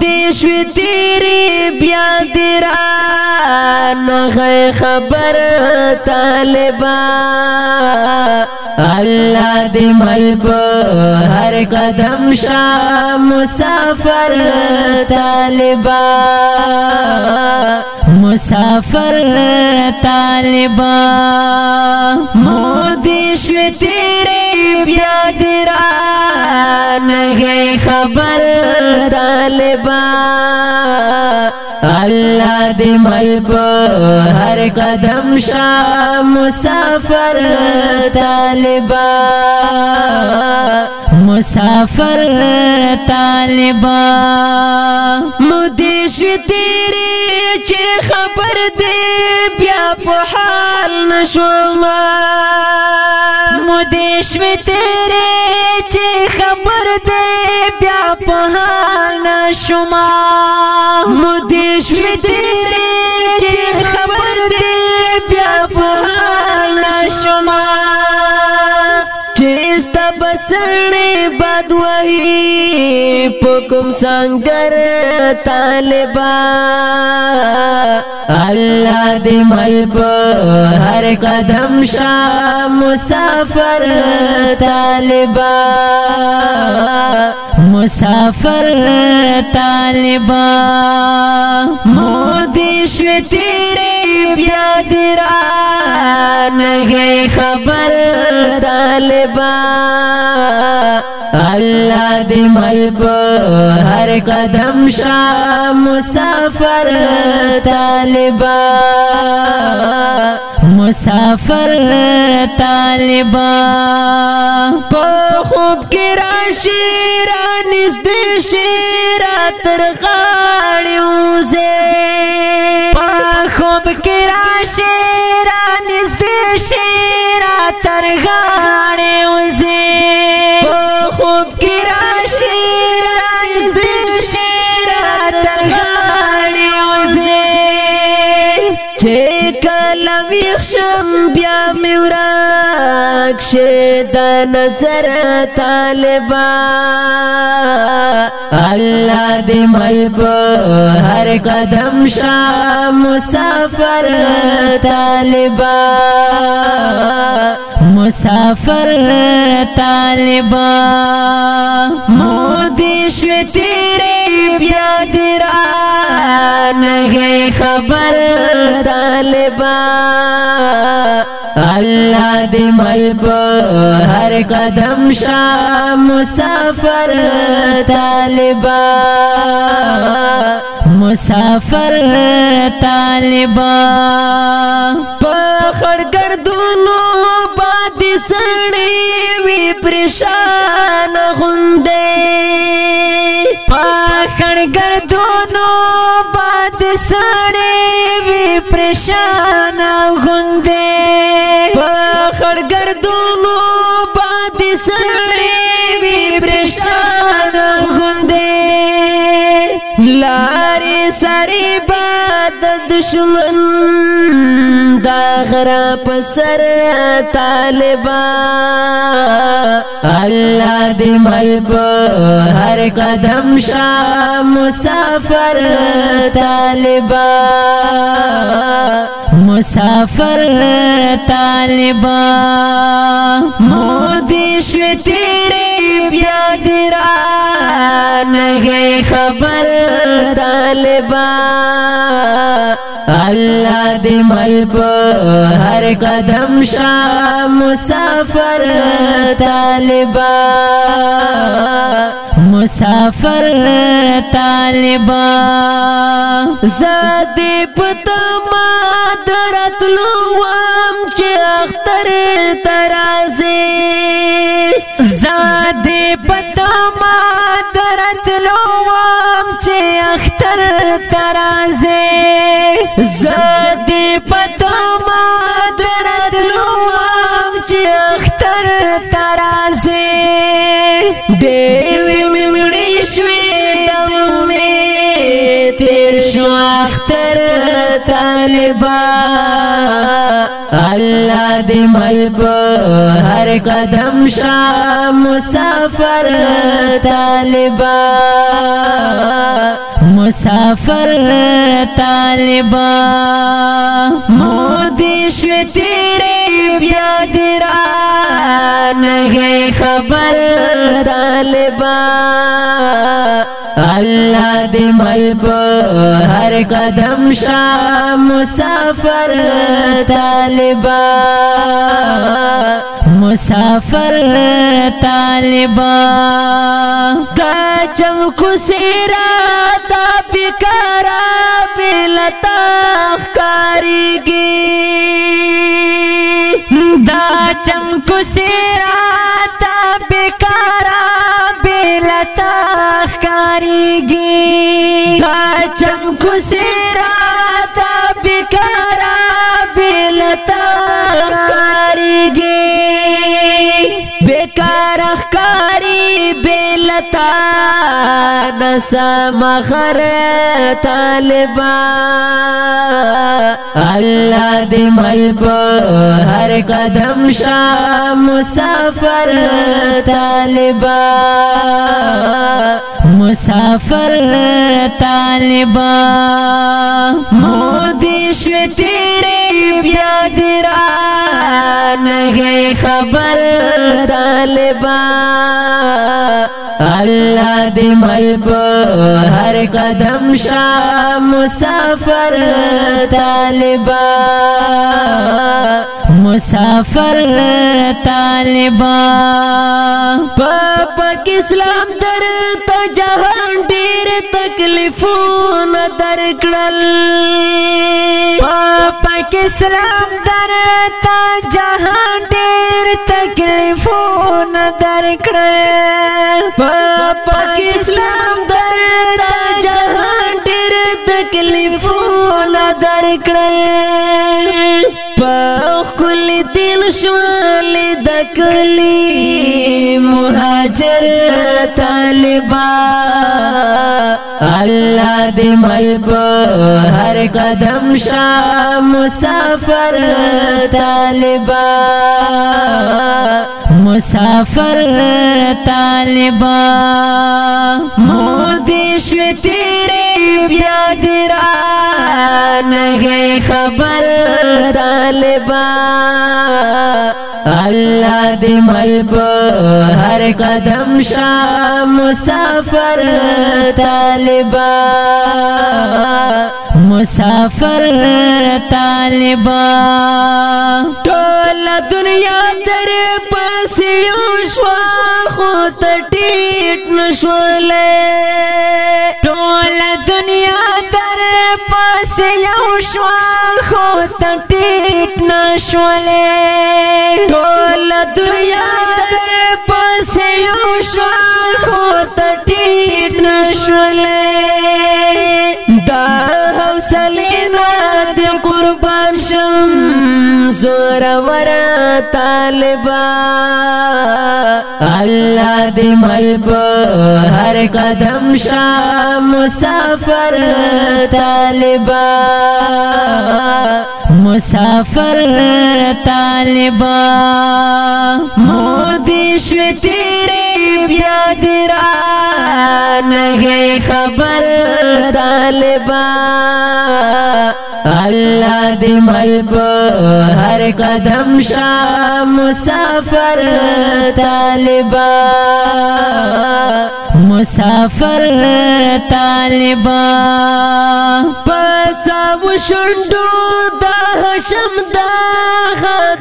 دې شوي تیری بیا دې را نه خبر طالبان الله دې مل په هر قدم شام مسافر طالبا مسافر طالبا مودي شو تیرې بیا دران غي خبر طالبا الله دې مل په هر قدم شاه مسافر طالبا مسافر طالبا مودې شوې تیری چې خبر دې بیا په حال نشوما مودې شوې تیری چې خبر دې بیا په حال نشوما مودې شوې تیری دی پکم سنگر طالبا اللہ دی مل ہر قدم شاہ مسافر طالبا مسافر طالبا مودی شوی تیری بیاد را نگئی خبر طالبا الله دې مل په هر قدم شاه مسافر طالبا مسافر طالبا په خوب کې راشي را نږدې شي را تر غاړې وځي په خوب کې راشي را نږدې شي را تر غاړې وځي ویخشم بیا می ورک شه د نظر طالبا الله دې مل په هر قدم شاه مسافر طالبا مسافر طالب مو دیش تیری بیا دران غی خبر طالب الله دې مل په هر قدم شاه مسافر طالب مسافر طالب په خړګ یادونو باندې سړې وی پریشان غوندې پاخړ ګردونو باندې سړې وی پریشان غوندې پاخړ ګردونو باندې سړې وی پریشان غوندې لارې سری با د دشمن دا غرا په سر طالبا الله دې مل په هر قدم شا مسافر طالبا مسافر طالبا مو دې شوي تیرې بیا دې را نه خبر طالبا الله دې مل په هر قدم شاه مسافر طالبا مسافر طالب زدی پتا ما درت لوم چې اختر ترازی زدی پتا ما تر طالبا الله دې مل په هر قدم شام مسافر طالبا مسافر طالبا مودي شو تیرې بیا درا نه خبر طالبان الله دې مل په هر قدم شام مسافر طالبان मुसाफर तालिबा का चमकू सेरा ता पिकारा बिलता कारीगी दा खुशीरा सेरा ता पिकारा बिलता कारीगी का चमकू खुशीरा تا نسم خر طالبا الله دې مل په هر قدم شا مسافر طالبا مسافر طالبا مودي شو تیری بیا دران غي خبر طالبان اللہ دی مل پو ہر قدم شاہ مسافر طالبہ مسافر طالبہ پاپا اسلام در تا جہان دیر تکلیفون در درکڑ پاپا کے شرام در جہان دیر تکلیفون در درکڑ کړل په خپل دل شوال د کلی مهاجر طالبا الله دې مل په هر قدم شاه مسافر طالبا مسافر طالبا مو دیش و تیری بیا دیران غی خبر طالبا الله دې مل په هر قدم شام مسافر طالبا مسافر طالبا ټول دنیا در پسې شو خو ته ټیټ نشولې یو شوال خو تټیټ نشولې ټول دنیا در پسې یو شوال خو تټیټ نشولې زورا ورا طالبا الله دې مل په هر قدم شام مسافر طالبا مسافر طالبا مودي شوي تیرې بیا دې را نه خبر طالبا الله دې مل په هر قدم شاه مسافر طالبا مسافر طالبا پس او شوندو د هشم د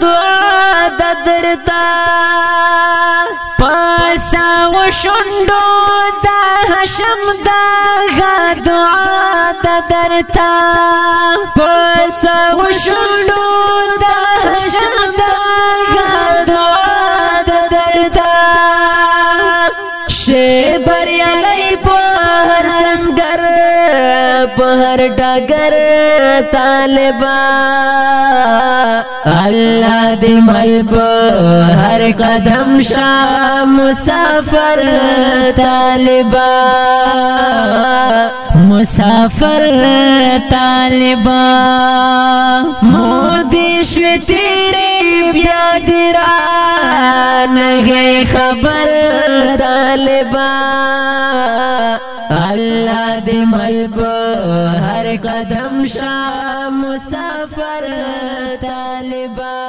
دعا د درتا پس او شوندو د هشم د دعا شونډو د حشم د غدا د درتا شی بریالای په هر سنگر په هر ډګر طالبان الله دې مل په هر قدم شام مسافر طالبا مسافر طالبا مو دې شو تیرې بیا دې را نه خبر طالبا الله دې مل په هر قدم شام مسافر طالبان